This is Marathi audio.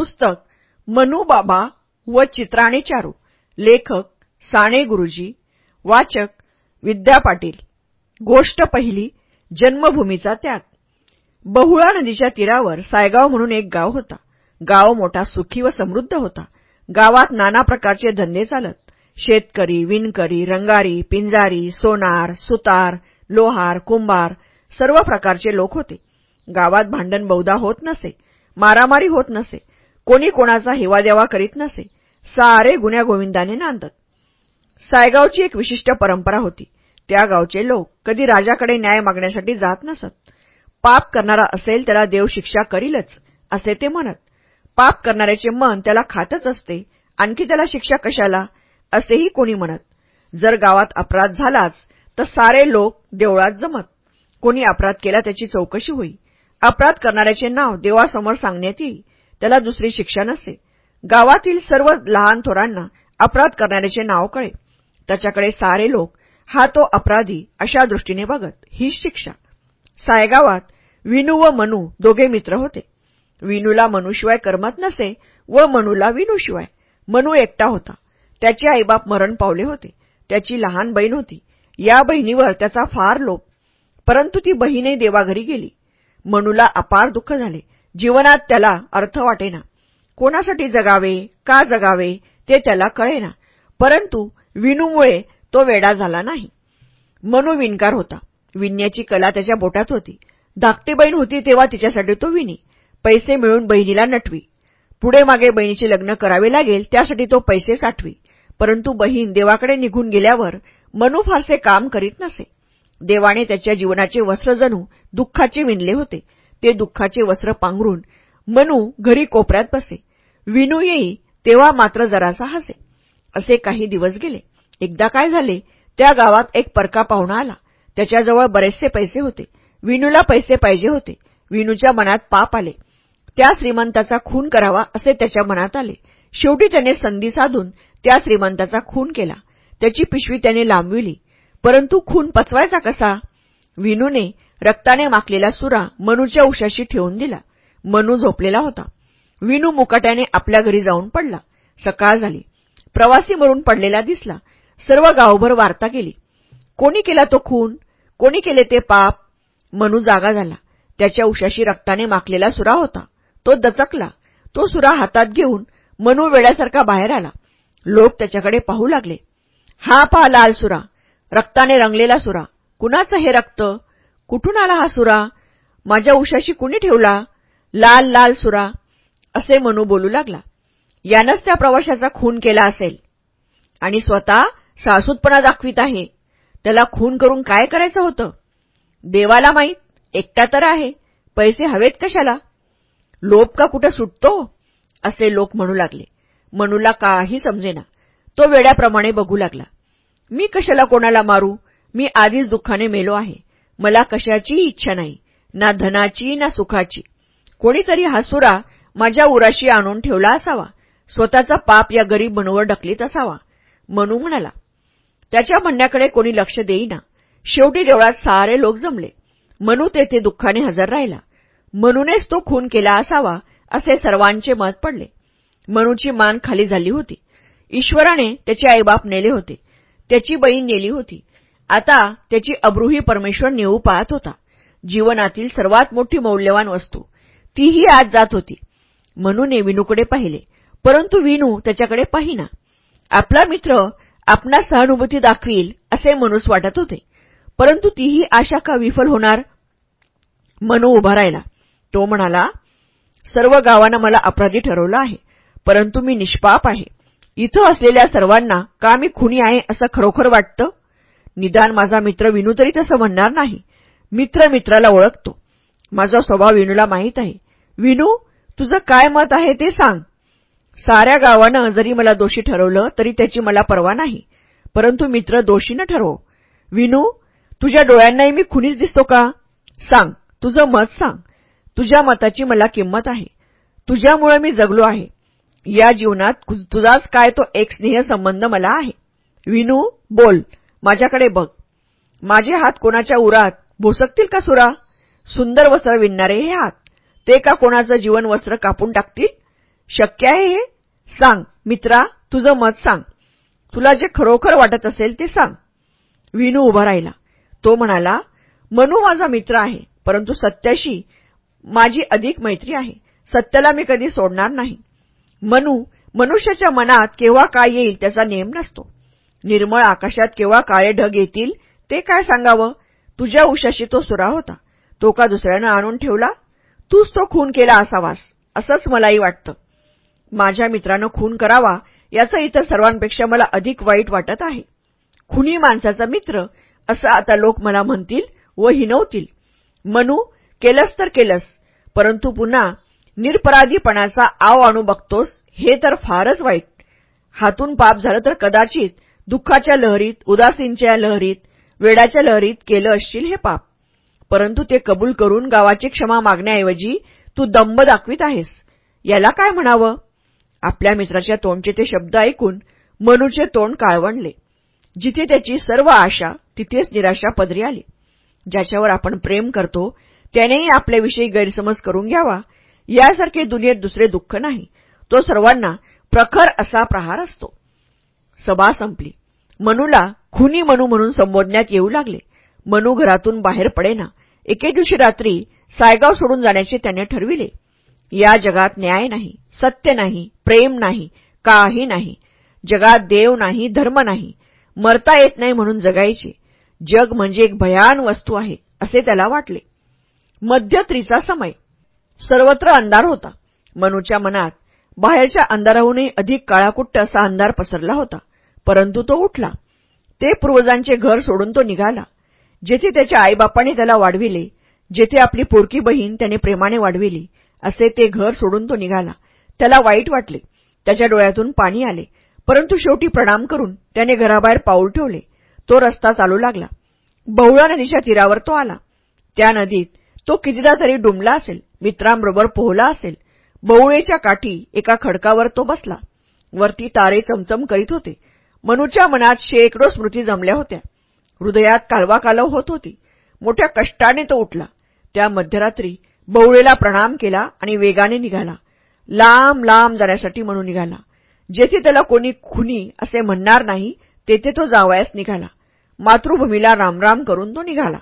पुस्तक मनू बाबा व चित्राणे चारू. लेखक साने गुरुजी. वाचक विद्या पाटील. गोष्ट पहिली जन्मभूमीचा त्याग. बहुळा नदीच्या तीरावर सायगाव म्हणून एक गाव होता. गाव मोठा सुखी व समृद्ध होता. गावात नाना प्रकारचे धंदे चालत. शेतकरी विणकरी रंगारी पिंजारी सोनार सुतार लोहार कुंभार सर्व प्रकारचे लोक होते. गावात भांडण बहुधा होत नसे. मारामारी होत नसे. कोणी कोणाचा हेवादेवा करीत नसे. सारे गुन्ह्या गोविंदाने नांदत. सायगावची एक विशिष्ट परंपरा होती. त्या गावचे लोक कधी राजाकडे न्याय मागण्यासाठी जात नसत. पाप करणारा असेल त्याला देव शिक्षा करीलच असे ते म्हणत. पाप करणाऱ्याचे मन त्याला खातच असते आणखी त्याला शिक्षा कशाला असेही कोणी म्हणत. जर गावात अपराध झालाच तर सारे लोक देवळात जमत. कोणी अपराध केला त्याची चौकशी होई. अपराध करणाऱ्याचे नाव देवासमोर सांगण्यात येईल त्याला दुसरी शिक्षा नसे. गावातील सर्व लहान थोरांना अपराध करणाऱ्याचे नाव कळे. त्याच्याकडे सारे लोक हा तो अपराधी अशा दृष्टीने बघत ही शिक्षा. सायगावात विनू व मनू दोघे मित्र होते. विनूला मनूशिवाय करमत नसे व मनूला विनूशिवाय मनू एकटा होता. त्याचे आईबाप मरण पावले होते. त्याची लहान बहीण होती. या बहिणीवर त्याचा फार लोप परंतु ती बहीणही देवाघरी गेली. मनूला अपार दुःख झाले. जीवनात त्याला अर्थ वाटेना. कोणासाठी जगावे का जगावे ते त्याला कळेना. परंतु विनूमुळे तो वेडा झाला नाही. मनू विणकार होता. विणण्याची कला त्याच्या बोटात होती. धाकटी बहीण होती तेव्हा तिच्यासाठी तो विणी. पैसे मिळून बहिणीला नटवी. पुढे मागे बहिणीचे लग्न करावे लागेल त्यासाठी तो पैसे साठवी. परंतु बहीण देवाकडे निघून गेल्यावर मनू फारसे काम करीत नसे. देवाने त्याच्या जीवनाचे वस्त्र जणू दुःखाचे विणले होते. ते दुःखाचे वस्त्र पांघरून मनू घरी कोपऱ्यात बसे. विनू येई तेव्हा मात्र जरासा हसे. असे काही दिवस गेले. एकदा काय झाले त्या गावात एक परका पाहुणा आला. त्याच्याजवळ बरेचसे पैसे होते. विनूला पैसे पाहिजे होते. विनूच्या मनात पाप आले. त्या श्रीमंताचा खून करावा असे त्याच्या मनात आले. शेवटी त्याने संधी साधून त्या श्रीमंताचा खून केला. त्याची पिशवी त्याने लांबविली. परंतु खून पचवायचा कसा? विनूने रक्ताने माखलेला सुरा मनूच्या उशाशी ठेवून दिला. मनू झोपलेला होता. विनू मुकाट्याने आपल्या घरी जाऊन पडला. सकाळ झाली. प्रवासी मरून पडलेला दिसला. सर्व गावभर वार्ता केली. कोणी केला तो खून? कोणी केले ते पाप? मनू जागा झाला. त्याच्या उशाशी रक्ताने माखलेला सुरा होता. तो दचकला. तो सुरा हातात घेऊन मनू वेड्यासारखा बाहेर आला. लोक त्याच्याकडे पाहू लागले. हा पहा लाल सुरा. रक्ताने रंगलेला सुरा. कुणाचं हे रक्त? कुठून आला हा सुरा? माझ्या उशाशी कुणी ठेवला? लाल लाल सुरा असे मनू बोलू लागला. यानंच त्या प्रवाशाचा खून केला असेल. आणि स्वतः सासूतपणा दाखवित आहे. त्याला खून करून काय करायचं होतं? देवाला माहीत एकटा तर आहे. पैसे हवेत कशाला? लोप का कुठं सुटतो? असे लोक म्हणू लागले. मनूला काही समजेना. तो वेड्याप्रमाणे बघू लागला. मी कशाला कोणाला मारू? मी आधीच दुःखाने मेलो आहे. मला कशाचीही इच्छा नाही ना धनाची ना सुखाची. कोणीतरी हासुरा माझ्या उराशी आणून ठेवला असावा. स्वतःचा पाप या गरीब मनूवर ढकलीत असावा. मनू म्हणाला त्याच्या म्हणण्याकडे कोणी लक्ष देईना. शेवटी देवळात सारे लोक जमले. मनू तेथे दुःखाने हजर राहिला. मनूनेच तो खून केला असावा असे सर्वांचे मत पडले. मनूची मान खाली झाली होती. ईश्वराने त्याचे आईबाप नेले होते. त्याची बहीण नेली होती. आता त्याची अब्रूही परमेश्वर नेऊ पाहत होता. जीवनातील सर्वात मोठी मौल्यवान वस्तू. तीही आज जात होती. मनूने विनूकडे पाहिले. परंतु विनू त्याच्याकडे पाहिना. आपला मित्र आपणा सहानुभूती दाखवील असे मनूस वाटत होते. परंतु तीही आशा का विफल होणार? मनू उभा राहिला. तो म्हणाला सर्व गावानं मला अपराधी ठरवलं आहे. परंतु मी निष्पाप आहे. इथं असलेल्या सर्वांना का मी खुनी आहे असं खरोखर वाटतं? निदान माझा मित्र विनू तरी तसं म्हणणार नाही. मित्र मित्राला ओळखतो. माझा स्वभाव विनूला माहीत आहे. विनू तुझं काय मत आहे ते सांग. साऱ्या गावानं जरी मला दोषी ठरवलं तरी त्याची मला पर्वा नाही. परंतु मित्र दोषी न ठरवो. विनू तुझ्या डोळ्यांनाही मी खुनीच दिसतो का? सांग. तुझं मत सांग. तुझ्या मताची मला किंमत आहे. तुझ्यामुळे मी जगलो आहे. या जीवनात तुझाच काय तो एक स्नेह संबंध मला आहे. विनू बोल. माझ्याकडे बघ. माझे हात कोणाच्या उरात? भोसकतील का सुरा? सुंदर वस्त्र विणणारे हे हात. ते का कोणाचं जीवन वस्त्र कापून टाकतील? शक्य आहे हे? सांग. मित्रा तुझं मत सांग. तुला जे खरोखर वाटत असेल ते सांग. विनू उभा राहिला. तो म्हणाला मनू माझा मित्र आहे परंतु सत्याशी माझी अधिक मैत्री आहे. सत्याला मी कधी सोडणार नाही. मनू मनुष्याच्या मनात केव्हा काय येईल त्याचा नेम नसतो. निर्मळ आकाशात केव्हा काळे ढग येतील ते काय सांगावं? तुझ्या उशाशी तो सुरा होता. तो का दुसऱ्यानं आणून ठेवला? तूच तो खून केला असावास असंच मलाही वाटतं. माझ्या मित्रानं खून करावा याचं इतर सर्वांपेक्षा मला अधिक वाईट वाटत आहे. खुनी माणसाचा मित्र असं आता लोक मला म्हणतील व हिनवतील. मनू केलंस तर केलंस परंतु पुन्हा निरपराधीपणाचा आव आणू बघतोस हे तर फारच वाईट. हातून पाप झालं तर कदाचित दुःखाच्या लहरीत उदासीनच्या लहरीत वेडाच्या लहरीत केलं असशील हे पाप. परंतु ते कबूल करून गावाची क्षमा मागण्याऐवजी तू दंब दाखवित आहेस. याला काय म्हणावं? आपल्या मित्राच्या तोंडचे ते शब्द ऐकून मनूचे तोंड काळवणले जिथे त्याची सर्व आशा तिथेच निराशा पदरी आली. ज्याच्यावर आपण प्रेम करतो त्यानेही आपल्याविषयी गैरसमज करून घ्यावा. यासारखे दुनियेत दुसरे दुःख नाही. तो सर्वांना प्रखर असा प्रहार असतो. सभा संपली. मनूला खुनी मनू म्हणून संबोधण्यात येऊ लागले. मनू घरातून बाहेर पडेना. एके दिवशी रात्री सायगाव सोडून जाण्याचे त्याने ठरविले. या जगात न्याय नाही सत्य नाही प्रेम नाही काही नाही. जगात देव नाही धर्म नाही. मरता येत नाही म्हणून जगायचे. जग म्हणजे एक भयान वस्तू आहे असे त्याला वाटले. मध्यत्रीचा समय. सर्वत्र अंधार होता. मनूच्या मनात बाहेरच्या अंधाराहूनही अधिक काळाकुट्ट असा अंधार पसरला होता. परंतु तो उठला. ते पूर्वजांचे घर सोडून तो निघाला. जेथे त्याच्या आईबापाने त्याला वाढविले जेथे आपली पोरकी बहीण त्याने प्रेमाने वाढविली असे ते घर सोडून तो निघाला. त्याला वाईट वाटले. त्याच्या डोळ्यातून पाणी आले. परंतु शेवटी प्रणाम करून त्याने घराबाहेर पाऊल ठेवले. तो रस्ता चालू लागला. बहुळा नदीच्या तीरावर तो आला. त्या नदीत तो कितीदा तरी डुंबला असेल मित्रांबरोबर पोहला असेल. बहुळेच्या काठी एका खडकावर तो बसला. वरती तारे चमचम करीत होते. मनूच्या मनात शेकडो स्मृती जमल्या होत्या. हृदयात कालवाकालव होत होती. मोठ्या कष्टाने तो उठला. त्या मध्यरात्री बवळेला प्रणाम केला आणि वेगाने निघाला. लांब लांब जाण्यासाठी म्हणून निघाला. जेथे त्याला कोणी खुनी असे म्हणणार नाही तेथे तो जावयास निघाला. मातृभूमीला रामराम करून तो निघाला.